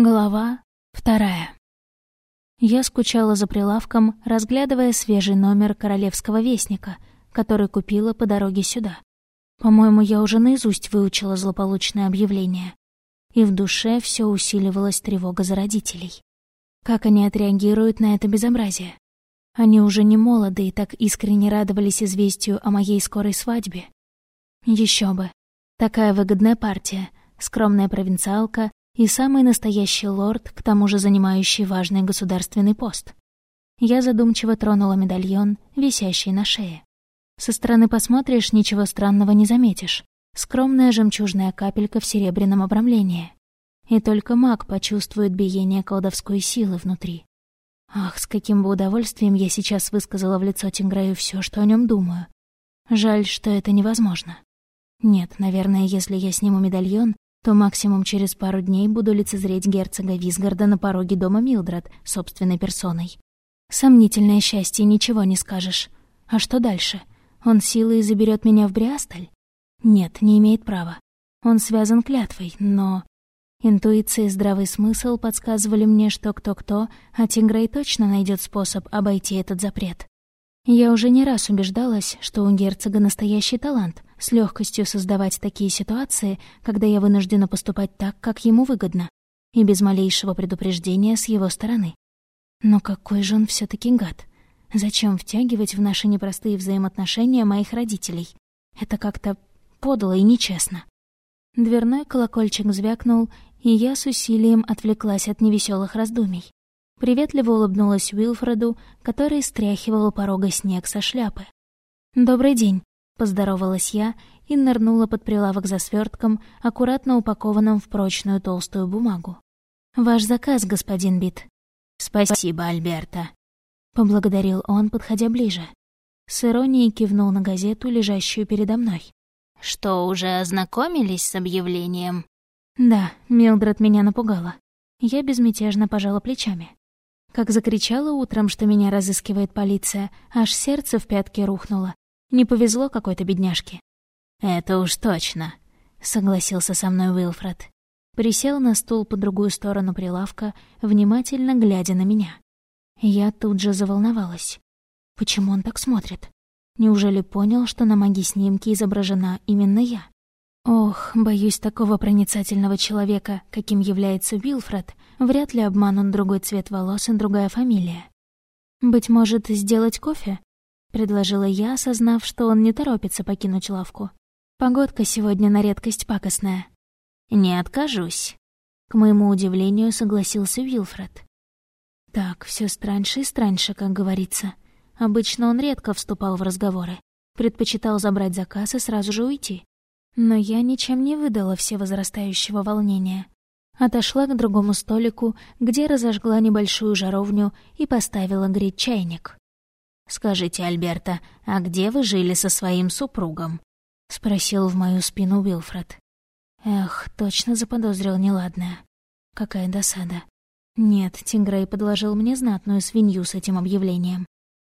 Глава вторая. Я скучала за прилавком, разглядывая свежий номер «Королевского вестника», который купила по дороге сюда. По-моему, я уже наизусть выучила злополучное объявление. И в душе все усиливалась тревога за родителей. Как они отреагируют на это безобразие? Они уже не молоды и так искренне радовались известию о моей скорой свадьбе. Еще бы. Такая выгодная партия, скромная провинциалка и самый настоящий лорд, к тому же занимающий важный государственный пост. Я задумчиво тронула медальон, висящий на шее. Со стороны посмотришь, ничего странного не заметишь. Скромная жемчужная капелька в серебряном обрамлении. И только маг почувствует биение колдовской силы внутри. Ах, с каким бы удовольствием я сейчас высказала в лицо Тинграю все, что о нем думаю. Жаль, что это невозможно. Нет, наверное, если я сниму медальон, то максимум через пару дней буду лицезреть герцога Висгарда на пороге дома Милдред собственной персоной. Сомнительное счастье, ничего не скажешь. А что дальше? Он силой заберет меня в Бриасталь? Нет, не имеет права. Он связан клятвой, но... Интуиция и здравый смысл подсказывали мне, что кто-кто, а Тингрей точно найдет способ обойти этот запрет. Я уже не раз убеждалась, что у герцога настоящий талант, с легкостью создавать такие ситуации, когда я вынуждена поступать так, как ему выгодно, и без малейшего предупреждения с его стороны. Но какой же он все таки гад? Зачем втягивать в наши непростые взаимоотношения моих родителей? Это как-то подло и нечестно. Дверной колокольчик звякнул, и я с усилием отвлеклась от невеселых раздумий. Приветливо улыбнулась Уилфреду, который стряхивал порога снег со шляпы. «Добрый день», Поздоровалась я и нырнула под прилавок за свертком, аккуратно упакованным в прочную толстую бумагу. «Ваш заказ, господин Бит». «Спасибо, Альберта», — поблагодарил он, подходя ближе. С иронией кивнул на газету, лежащую передо мной. «Что, уже ознакомились с объявлением?» «Да, Милдред меня напугала. Я безмятежно пожала плечами. Как закричала утром, что меня разыскивает полиция, аж сердце в пятки рухнуло, не повезло какой-то бедняжке. «Это уж точно», — согласился со мной Уилфред. Присел на стул по другую сторону прилавка, внимательно глядя на меня. Я тут же заволновалась. Почему он так смотрит? Неужели понял, что на маги-снимке изображена именно я? Ох, боюсь, такого проницательного человека, каким является Уилфред, вряд ли обманут другой цвет волос и другая фамилия. Быть может, сделать кофе? — предложила я, осознав, что он не торопится покинуть лавку. «Погодка сегодня на редкость пакостная». «Не откажусь», — к моему удивлению согласился Уилфред. Так, все страньше и страньше, как говорится. Обычно он редко вступал в разговоры, предпочитал забрать заказ и сразу же уйти. Но я ничем не выдала все возрастающего волнения. Отошла к другому столику, где разожгла небольшую жаровню и поставила греть чайник. «Скажите, Альберта, а где вы жили со своим супругом?» — спросил в мою спину Уилфред. Эх, точно заподозрил неладное. Какая досада. Нет, Тингрей подложил мне знатную свинью с этим объявлением.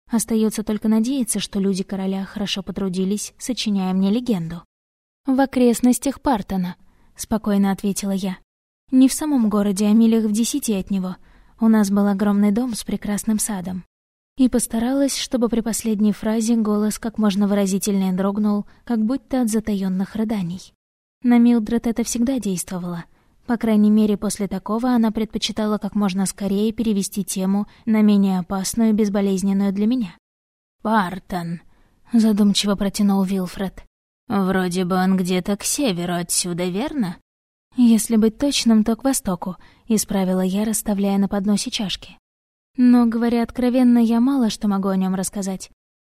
Остается только надеяться, что люди короля хорошо потрудились, сочиняя мне легенду. «В окрестностях Партона», — спокойно ответила я. «Не в самом городе, а милях в десяти от него. У нас был огромный дом с прекрасным садом и постаралась, чтобы при последней фразе голос как можно выразительнее дрогнул, как будто от затаённых рыданий. На Милдред это всегда действовало. По крайней мере, после такого она предпочитала как можно скорее перевести тему на менее опасную и безболезненную для меня. «Бартон», — задумчиво протянул Вилфред. «Вроде бы он где-то к северу отсюда, верно?» «Если быть точным, то к востоку», — исправила я, расставляя на подносе чашки. Но, говоря откровенно, я мало что могу о нем рассказать.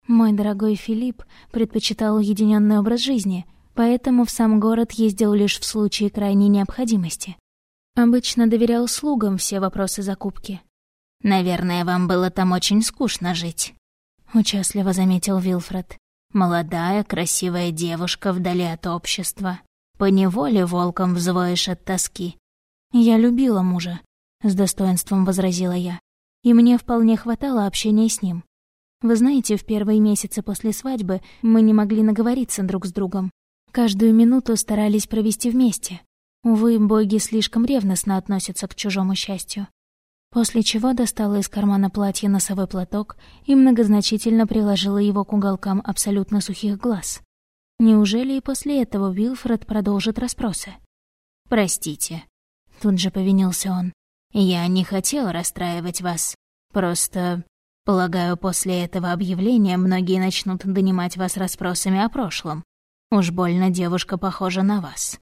Мой дорогой Филипп предпочитал уединенный образ жизни, поэтому в сам город ездил лишь в случае крайней необходимости. Обычно доверял слугам все вопросы закупки. «Наверное, вам было там очень скучно жить», — участливо заметил Вилфред. «Молодая, красивая девушка вдали от общества. Поневоле волком взвоишь от тоски». «Я любила мужа», — с достоинством возразила я и мне вполне хватало общения с ним. Вы знаете, в первые месяцы после свадьбы мы не могли наговориться друг с другом. Каждую минуту старались провести вместе. Увы, боги слишком ревностно относятся к чужому счастью. После чего достала из кармана платья носовой платок и многозначительно приложила его к уголкам абсолютно сухих глаз. Неужели и после этого Уилфред продолжит расспросы? «Простите», — тут же повинился он. «Я не хотел расстраивать вас. Просто, полагаю, после этого объявления многие начнут донимать вас расспросами о прошлом. Уж больно девушка похожа на вас».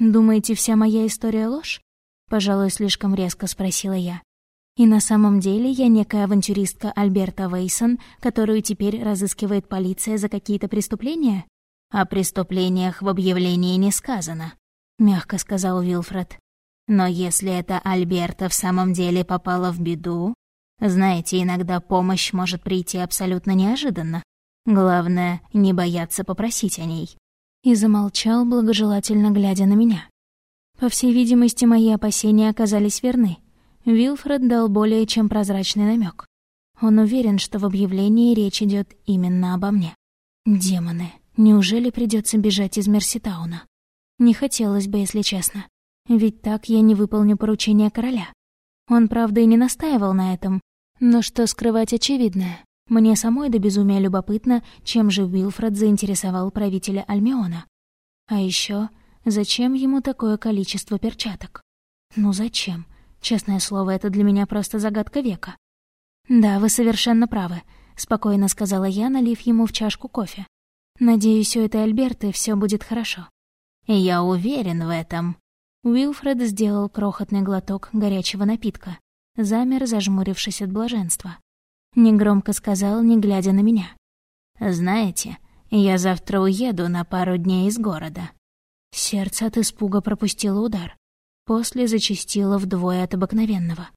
«Думаете, вся моя история ложь?» — пожалуй, слишком резко спросила я. И на самом деле я некая авантюристка Альберта Вейсон, которую теперь разыскивает полиция за какие-то преступления? О преступлениях в объявлении не сказано, мягко сказал Вилфред. Но если эта Альберта в самом деле попала в беду, знаете, иногда помощь может прийти абсолютно неожиданно. Главное, не бояться попросить о ней. И замолчал, благожелательно глядя на меня. По всей видимости, мои опасения оказались верны. Вилфред дал более чем прозрачный намек. Он уверен, что в объявлении речь идет именно обо мне. Демоны, неужели придется бежать из Мерситауна? Не хотелось бы, если честно. Ведь так я не выполню поручение короля. Он, правда, и не настаивал на этом. Но что скрывать очевидное? Мне самой до безумия любопытно, чем же Уилфред заинтересовал правителя Альмиона. А еще, зачем ему такое количество перчаток? Ну зачем? Честное слово, это для меня просто загадка века. «Да, вы совершенно правы», — спокойно сказала я, налив ему в чашку кофе. «Надеюсь, у этой Альберты все будет хорошо». «Я уверен в этом». Уилфред сделал крохотный глоток горячего напитка, замер, зажмурившись от блаженства. Негромко сказал, не глядя на меня. «Знаете, я завтра уеду на пару дней из города». Сердце от испуга пропустило удар. После зачастило вдвое от обыкновенного.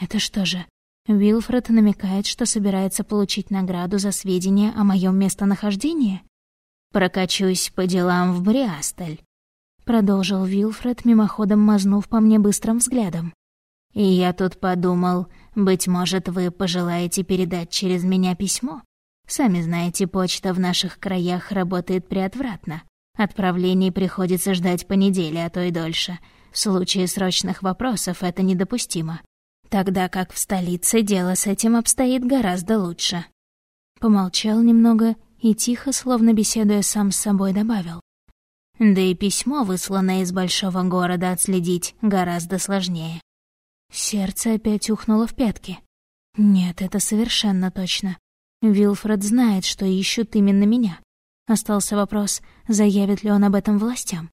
Это что же, Вилфред намекает, что собирается получить награду за сведения о моем местонахождении? «Прокачусь по делам в Бриастель», — продолжил Вилфред, мимоходом мазнув по мне быстрым взглядом. «И я тут подумал, быть может, вы пожелаете передать через меня письмо? Сами знаете, почта в наших краях работает преотвратно. Отправлений приходится ждать по неделе, а то и дольше. В случае срочных вопросов это недопустимо. Тогда как в столице дело с этим обстоит гораздо лучше. Помолчал немного и тихо, словно беседуя сам с собой, добавил. Да и письмо, высланное из большого города, отследить гораздо сложнее. Сердце опять ухнуло в пятки. Нет, это совершенно точно. Вилфред знает, что ищут именно меня. Остался вопрос, заявит ли он об этом властям.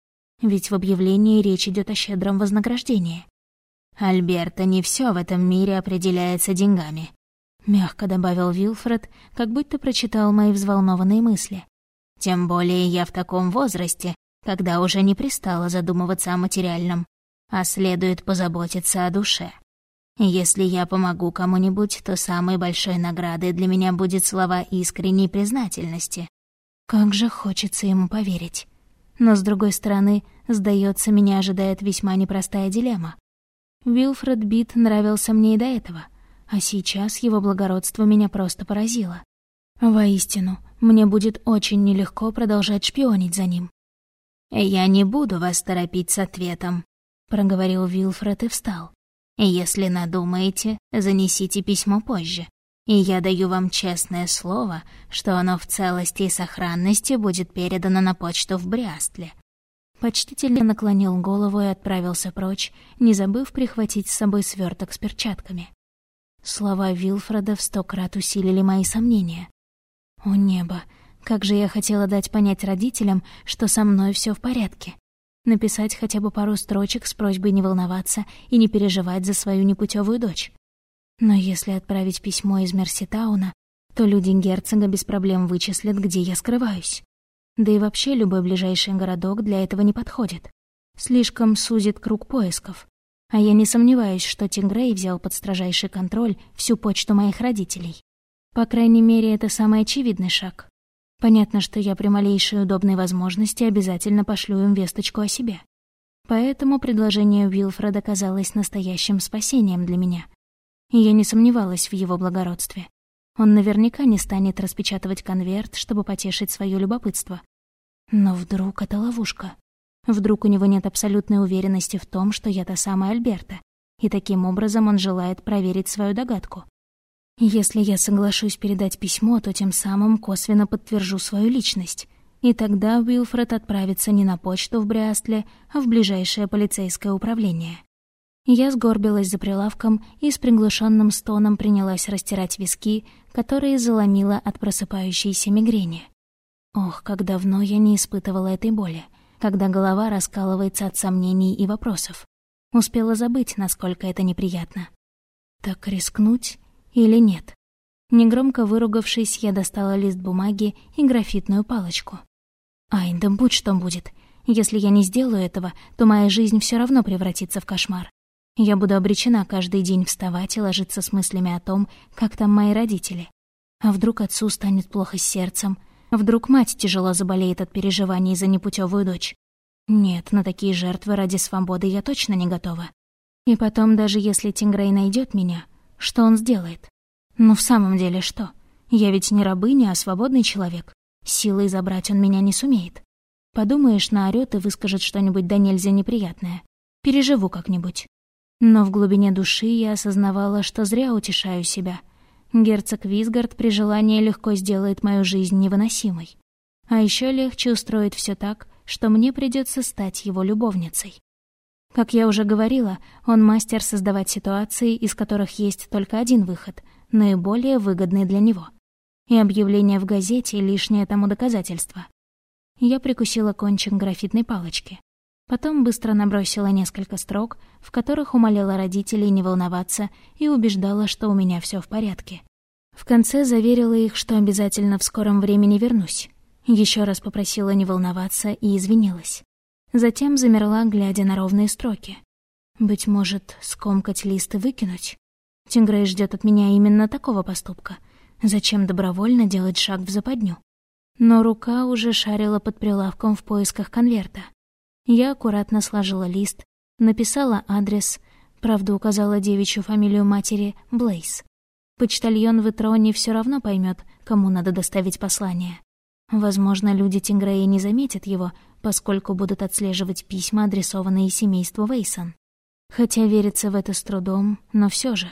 Ведь в объявлении речь идет о щедром вознаграждении. «Альберта, не все в этом мире определяется деньгами», — мягко добавил Вилфред, как будто прочитал мои взволнованные мысли. «Тем более я в таком возрасте, когда уже не пристало задумываться о материальном, а следует позаботиться о душе. Если я помогу кому-нибудь, то самой большой наградой для меня будет слова искренней признательности». Как же хочется ему поверить. Но, с другой стороны, сдается, меня ожидает весьма непростая дилемма. Вилфред Бит нравился мне и до этого, а сейчас его благородство меня просто поразило. Воистину, мне будет очень нелегко продолжать шпионить за ним. «Я не буду вас торопить с ответом», — проговорил Вилфред и встал. «Если надумаете, занесите письмо позже и я даю вам честное слово, что оно в целости и сохранности будет передано на почту в Брястле». Почтительно наклонил голову и отправился прочь, не забыв прихватить с собой сверток с перчатками. Слова Вилфреда в сто крат усилили мои сомнения. О небо, как же я хотела дать понять родителям, что со мной все в порядке. Написать хотя бы пару строчек с просьбой не волноваться и не переживать за свою непутевую дочь. Но если отправить письмо из Мерситауна, то люди герцога без проблем вычислят, где я скрываюсь. Да и вообще любой ближайший городок для этого не подходит. Слишком сузит круг поисков. А я не сомневаюсь, что Тингрей взял под строжайший контроль всю почту моих родителей. По крайней мере, это самый очевидный шаг. Понятно, что я при малейшей удобной возможности обязательно пошлю им весточку о себе. Поэтому предложение Уилфреда казалось настоящим спасением для меня я не сомневалась в его благородстве. Он наверняка не станет распечатывать конверт, чтобы потешить свое любопытство. Но вдруг это ловушка. Вдруг у него нет абсолютной уверенности в том, что я та самая Альберта, и таким образом он желает проверить свою догадку. Если я соглашусь передать письмо, то тем самым косвенно подтвержу свою личность, и тогда Уилфред отправится не на почту в Бриастле, а в ближайшее полицейское управление. Я сгорбилась за прилавком и с приглушенным стоном принялась растирать виски, которые заломила от просыпающейся мигрени. Ох, как давно я не испытывала этой боли, когда голова раскалывается от сомнений и вопросов. Успела забыть, насколько это неприятно. Так рискнуть или нет? Негромко выругавшись, я достала лист бумаги и графитную палочку. Ай, да будь что будет. Если я не сделаю этого, то моя жизнь все равно превратится в кошмар. Я буду обречена каждый день вставать и ложиться с мыслями о том, как там мои родители. А вдруг отцу станет плохо с сердцем? Вдруг мать тяжело заболеет от переживаний за непутевую дочь? Нет, на такие жертвы ради свободы я точно не готова. И потом, даже если Тингрей найдет меня, что он сделает? Ну, в самом деле, что? Я ведь не рабыня, а свободный человек. Силой забрать он меня не сумеет. Подумаешь, наорёт и выскажет что-нибудь да нельзя неприятное. Переживу как-нибудь. Но в глубине души я осознавала, что зря утешаю себя. Герцог Визгард при желании легко сделает мою жизнь невыносимой. А еще легче устроить все так, что мне придется стать его любовницей. Как я уже говорила, он мастер создавать ситуации, из которых есть только один выход, наиболее выгодный для него. И объявление в газете — лишнее тому доказательство. Я прикусила кончик графитной палочки. Потом быстро набросила несколько строк, в которых умоляла родителей не волноваться и убеждала, что у меня все в порядке. В конце заверила их, что обязательно в скором времени вернусь. Еще раз попросила не волноваться и извинилась. Затем замерла, глядя на ровные строки. Быть может, скомкать лист и выкинуть? Тингрей ждет от меня именно такого поступка. Зачем добровольно делать шаг в западню? Но рука уже шарила под прилавком в поисках конверта. Я аккуратно сложила лист, написала адрес, правда указала девичью фамилию матери Блейс. Почтальон в Итроне все равно поймет, кому надо доставить послание. Возможно, люди Тингрея не заметят его, поскольку будут отслеживать письма, адресованные семейству Вейсон. Хотя верится в это с трудом, но все же.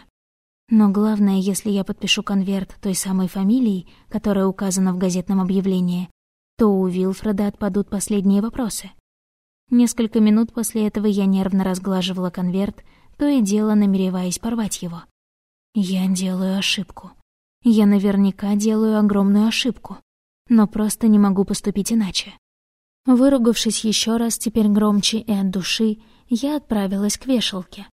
Но главное, если я подпишу конверт той самой фамилией, которая указана в газетном объявлении, то у Вилфреда отпадут последние вопросы. Несколько минут после этого я нервно разглаживала конверт, то и дело намереваясь порвать его. Я делаю ошибку. Я наверняка делаю огромную ошибку, но просто не могу поступить иначе. Выругавшись еще раз, теперь громче и от души, я отправилась к вешалке.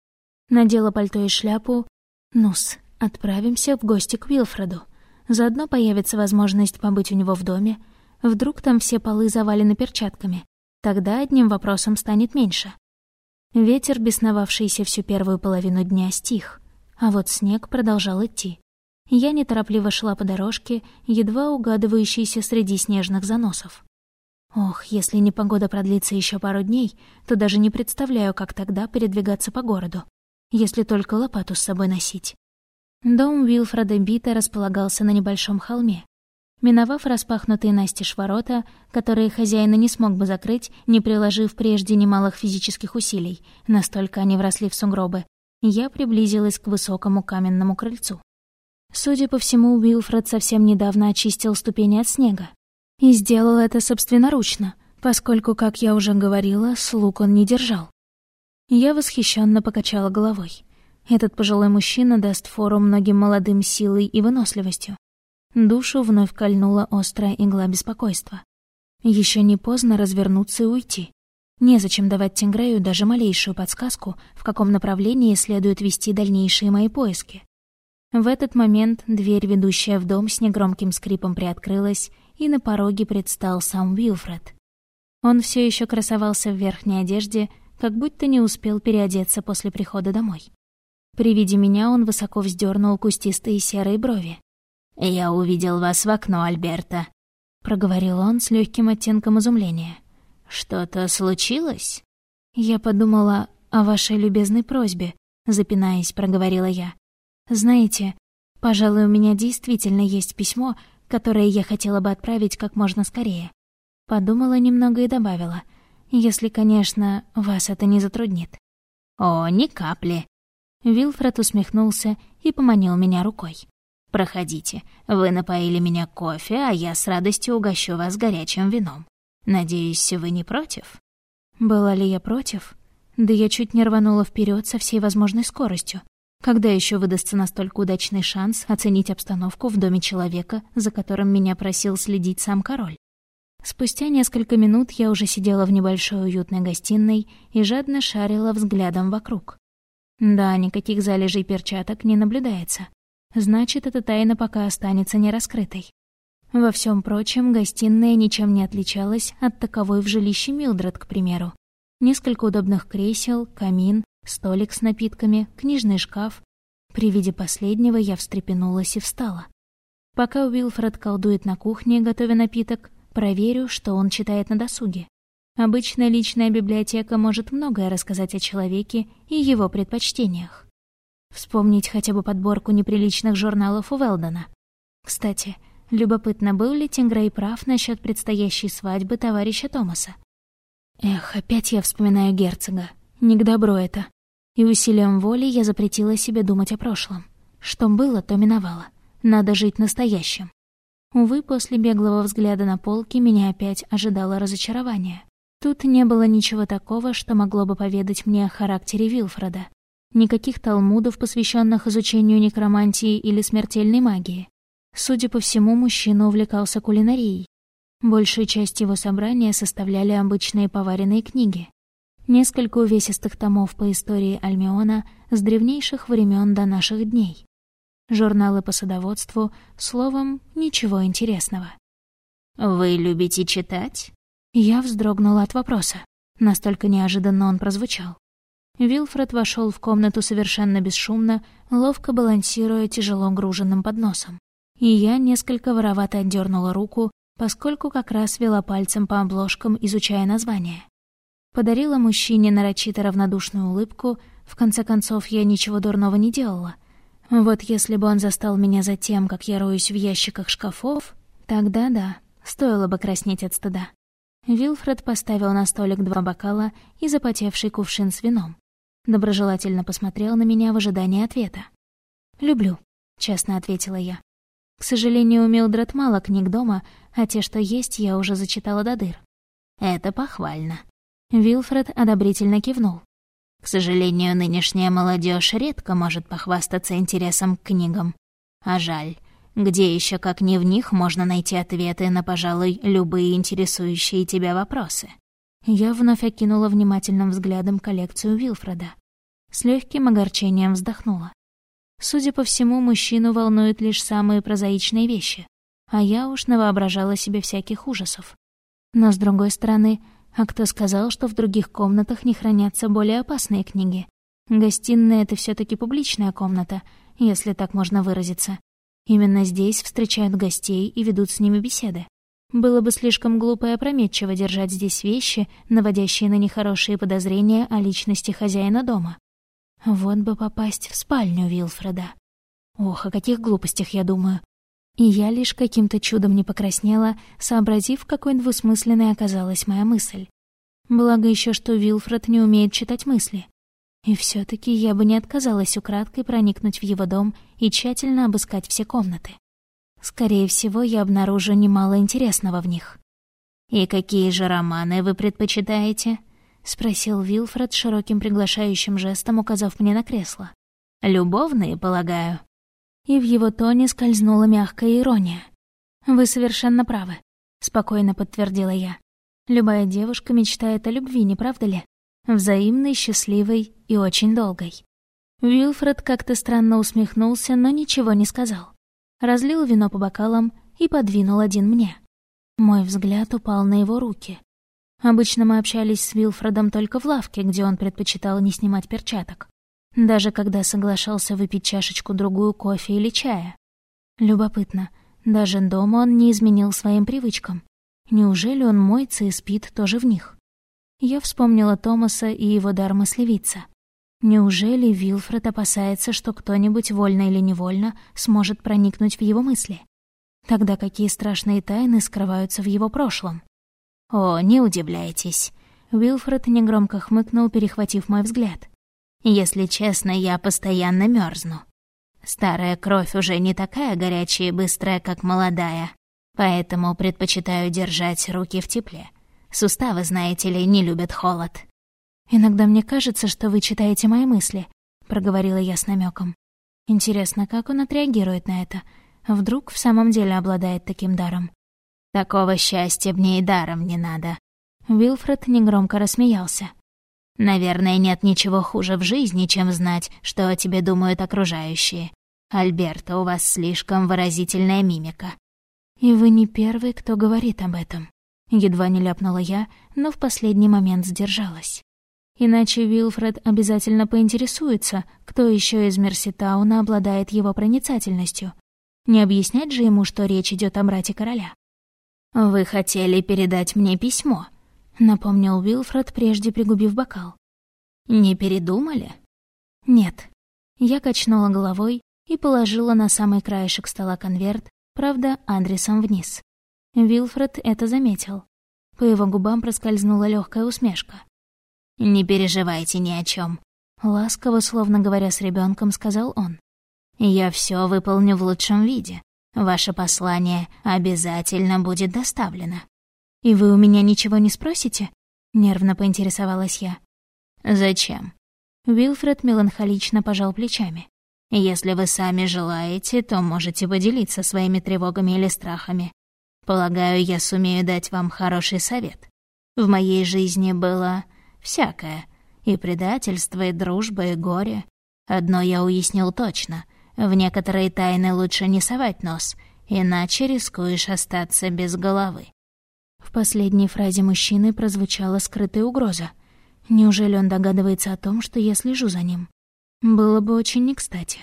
Надела пальто и шляпу. Нус, отправимся в гости к Уилфреду. Заодно появится возможность побыть у него в доме. Вдруг там все полы завалены перчатками. Тогда одним вопросом станет меньше. Ветер, бесновавшийся всю первую половину дня, стих, а вот снег продолжал идти. Я неторопливо шла по дорожке, едва угадывающейся среди снежных заносов. Ох, если непогода продлится еще пару дней, то даже не представляю, как тогда передвигаться по городу, если только лопату с собой носить. Дом Уилфреда Бита располагался на небольшом холме, Миновав распахнутые настежь ворота, которые хозяин не смог бы закрыть, не приложив прежде немалых физических усилий, настолько они вросли в сугробы, я приблизилась к высокому каменному крыльцу. Судя по всему, Уилфред совсем недавно очистил ступени от снега. И сделал это собственноручно, поскольку, как я уже говорила, слуг он не держал. Я восхищенно покачала головой. Этот пожилой мужчина даст фору многим молодым силой и выносливостью. Душу вновь кольнула острая игла беспокойства. Еще не поздно развернуться и уйти. Незачем давать Тингрею даже малейшую подсказку, в каком направлении следует вести дальнейшие мои поиски. В этот момент дверь, ведущая в дом, с негромким скрипом приоткрылась, и на пороге предстал сам Уилфред. Он все еще красовался в верхней одежде, как будто не успел переодеться после прихода домой. При виде меня он высоко вздернул кустистые серые брови. «Я увидел вас в окно, Альберта», — проговорил он с легким оттенком изумления. «Что-то случилось?» «Я подумала о вашей любезной просьбе», — запинаясь, проговорила я. «Знаете, пожалуй, у меня действительно есть письмо, которое я хотела бы отправить как можно скорее». Подумала немного и добавила. Если, конечно, вас это не затруднит. О, ни капли. Вилфред усмехнулся и поманил меня рукой. «Проходите. Вы напоили меня кофе, а я с радостью угощу вас горячим вином. Надеюсь, вы не против?» Была ли я против? Да я чуть не рванула вперед со всей возможной скоростью. Когда еще выдастся настолько удачный шанс оценить обстановку в доме человека, за которым меня просил следить сам король? Спустя несколько минут я уже сидела в небольшой уютной гостиной и жадно шарила взглядом вокруг. Да, никаких залежей перчаток не наблюдается. Значит, эта тайна пока останется нераскрытой. Во всем прочем, гостиная ничем не отличалась от таковой в жилище Милдред, к примеру. Несколько удобных кресел, камин, столик с напитками, книжный шкаф. При виде последнего я встрепенулась и встала. Пока Уилфред колдует на кухне, готовя напиток, проверю, что он читает на досуге. Обычная личная библиотека может многое рассказать о человеке и его предпочтениях. Вспомнить хотя бы подборку неприличных журналов у Велдона. Кстати, любопытно, был ли Тингрей прав насчет предстоящей свадьбы товарища Томаса? Эх, опять я вспоминаю герцога. Не к добру это. И усилием воли я запретила себе думать о прошлом. Что было, то миновало. Надо жить настоящим. Увы, после беглого взгляда на полки меня опять ожидало разочарование. Тут не было ничего такого, что могло бы поведать мне о характере Вилфреда. Никаких талмудов, посвященных изучению некромантии или смертельной магии. Судя по всему, мужчина увлекался кулинарией. Большую часть его собрания составляли обычные поваренные книги. Несколько увесистых томов по истории Альмиона с древнейших времен до наших дней. Журналы по садоводству, словом, ничего интересного. «Вы любите читать?» Я вздрогнула от вопроса. Настолько неожиданно он прозвучал. Вилфред вошел в комнату совершенно бесшумно, ловко балансируя тяжело груженным подносом. И я несколько воровато отдернула руку, поскольку как раз вела пальцем по обложкам, изучая название. Подарила мужчине нарочито равнодушную улыбку, в конце концов, я ничего дурного не делала. Вот если бы он застал меня за тем, как я роюсь в ящиках шкафов, тогда да, стоило бы краснеть от стыда. Вилфред поставил на столик два бокала и запотевший кувшин с вином. Доброжелательно посмотрел на меня в ожидании ответа. «Люблю», — честно ответила я. К сожалению, у Милдред мало книг дома, а те, что есть, я уже зачитала до дыр. «Это похвально». Вилфред одобрительно кивнул. К сожалению, нынешняя молодежь редко может похвастаться интересом к книгам. А жаль, где еще как не в них можно найти ответы на, пожалуй, любые интересующие тебя вопросы? Я вновь окинула внимательным взглядом коллекцию Вилфреда. С легким огорчением вздохнула. Судя по всему, мужчину волнуют лишь самые прозаичные вещи, а я уж навоображала себе всяких ужасов. Но, с другой стороны, а кто сказал, что в других комнатах не хранятся более опасные книги? Гостиная — это все таки публичная комната, если так можно выразиться. Именно здесь встречают гостей и ведут с ними беседы. Было бы слишком глупо и опрометчиво держать здесь вещи, наводящие на нехорошие подозрения о личности хозяина дома. Вот бы попасть в спальню Вилфреда. Ох, о каких глупостях я думаю. И я лишь каким-то чудом не покраснела, сообразив, какой двусмысленной оказалась моя мысль. Благо еще, что Вилфред не умеет читать мысли. И все таки я бы не отказалась украдкой проникнуть в его дом и тщательно обыскать все комнаты. Скорее всего, я обнаружу немало интересного в них. «И какие же романы вы предпочитаете?» — спросил Вилфред широким приглашающим жестом, указав мне на кресло. «Любовные, полагаю?» И в его тоне скользнула мягкая ирония. «Вы совершенно правы», — спокойно подтвердила я. «Любая девушка мечтает о любви, не правда ли? взаимной, счастливой и очень долгой. Уилфред как-то странно усмехнулся, но ничего не сказал. Разлил вино по бокалам и подвинул один мне. Мой взгляд упал на его руки. Обычно мы общались с Уилфредом только в лавке, где он предпочитал не снимать перчаток. Даже когда соглашался выпить чашечку-другую кофе или чая. Любопытно, даже дома он не изменил своим привычкам. Неужели он моется и спит тоже в них? Я вспомнила Томаса и его дар мыслевица. Неужели Вилфред опасается, что кто-нибудь, вольно или невольно, сможет проникнуть в его мысли? Тогда какие страшные тайны скрываются в его прошлом? О, не удивляйтесь. Уилфред негромко хмыкнул, перехватив мой взгляд. «Если честно, я постоянно мерзну. Старая кровь уже не такая горячая и быстрая, как молодая, поэтому предпочитаю держать руки в тепле. Суставы, знаете ли, не любят холод». «Иногда мне кажется, что вы читаете мои мысли», — проговорила я с намеком. «Интересно, как он отреагирует на это? Вдруг в самом деле обладает таким даром?» «Такого счастья мне и даром не надо», Уилфред негромко рассмеялся. «Наверное, нет ничего хуже в жизни, чем знать, что о тебе думают окружающие. Альберта, у вас слишком выразительная мимика». «И вы не первый, кто говорит об этом». Едва не ляпнула я, но в последний момент сдержалась. Иначе Уилфред обязательно поинтересуется, кто еще из Мерситауна обладает его проницательностью. Не объяснять же ему, что речь идет о брате короля. «Вы хотели передать мне письмо», напомнил Уилфред, прежде пригубив бокал. «Не передумали?» «Нет». Я качнула головой и положила на самый краешек стола конверт, правда, адресом вниз. Уилфред это заметил. По его губам проскользнула легкая усмешка. «Не переживайте ни о чем, ласково, словно говоря с ребенком, сказал он. «Я все выполню в лучшем виде. Ваше послание обязательно будет доставлено». «И вы у меня ничего не спросите?» — нервно поинтересовалась я. «Зачем?» Уилфред меланхолично пожал плечами. «Если вы сами желаете, то можете поделиться своими тревогами или страхами. Полагаю, я сумею дать вам хороший совет. В моей жизни было всякое. И предательство, и дружба, и горе. Одно я уяснил точно. В некоторые тайны лучше не совать нос, иначе рискуешь остаться без головы. В последней фразе мужчины прозвучала скрытая угроза. Неужели он догадывается о том, что я слежу за ним? Было бы очень не кстати.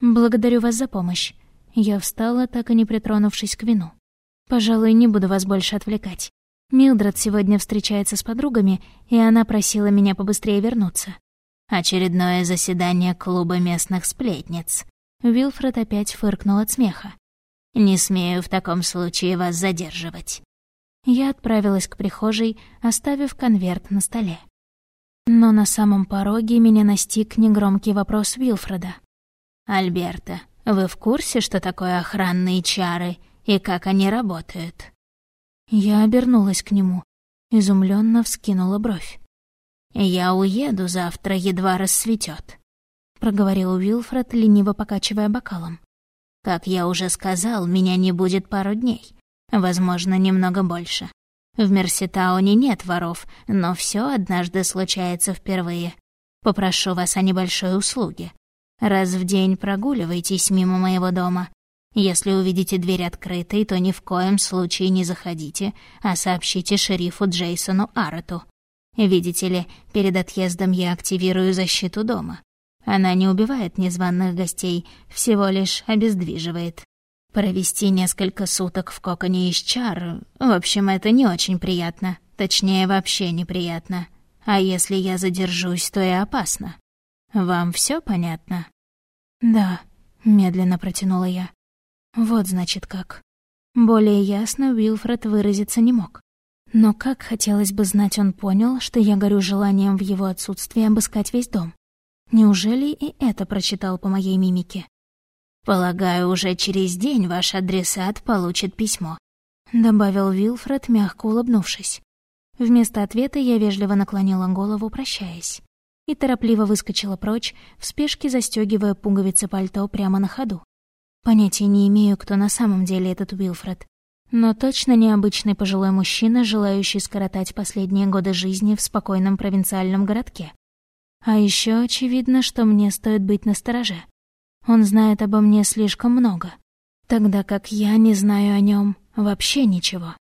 «Благодарю вас за помощь». Я встала, так и не притронувшись к вину. «Пожалуй, не буду вас больше отвлекать. Милдред сегодня встречается с подругами, и она просила меня побыстрее вернуться». «Очередное заседание клуба местных сплетниц». Вилфред опять фыркнул от смеха. «Не смею в таком случае вас задерживать». Я отправилась к прихожей, оставив конверт на столе. Но на самом пороге меня настиг негромкий вопрос Вилфреда. «Альберта, вы в курсе, что такое охранные чары и как они работают?» Я обернулась к нему, изумленно вскинула бровь. «Я уеду завтра, едва рассветет, проговорил Уилфред, лениво покачивая бокалом. «Как я уже сказал, меня не будет пару дней. Возможно, немного больше. В Мерситауне нет воров, но все однажды случается впервые. Попрошу вас о небольшой услуге. Раз в день прогуливайтесь мимо моего дома. Если увидите дверь открытой, то ни в коем случае не заходите, а сообщите шерифу Джейсону Аррету. Видите ли, перед отъездом я активирую защиту дома. Она не убивает незваных гостей, всего лишь обездвиживает. Провести несколько суток в коконе из чар, в общем, это не очень приятно. Точнее, вообще неприятно. А если я задержусь, то и опасно. Вам все понятно? Да, медленно протянула я. Вот значит как. Более ясно Уилфред выразиться не мог. Но как хотелось бы знать, он понял, что я горю желанием в его отсутствии обыскать весь дом. Неужели и это прочитал по моей мимике? «Полагаю, уже через день ваш адресат получит письмо», — добавил Вилфред, мягко улыбнувшись. Вместо ответа я вежливо наклонила голову, прощаясь, и торопливо выскочила прочь, в спешке застегивая пуговицы пальто прямо на ходу. Понятия не имею, кто на самом деле этот Уилфред, но точно необычный пожилой мужчина, желающий скоротать последние годы жизни в спокойном провинциальном городке. А еще очевидно, что мне стоит быть настороже. Он знает обо мне слишком много, тогда как я не знаю о нем вообще ничего.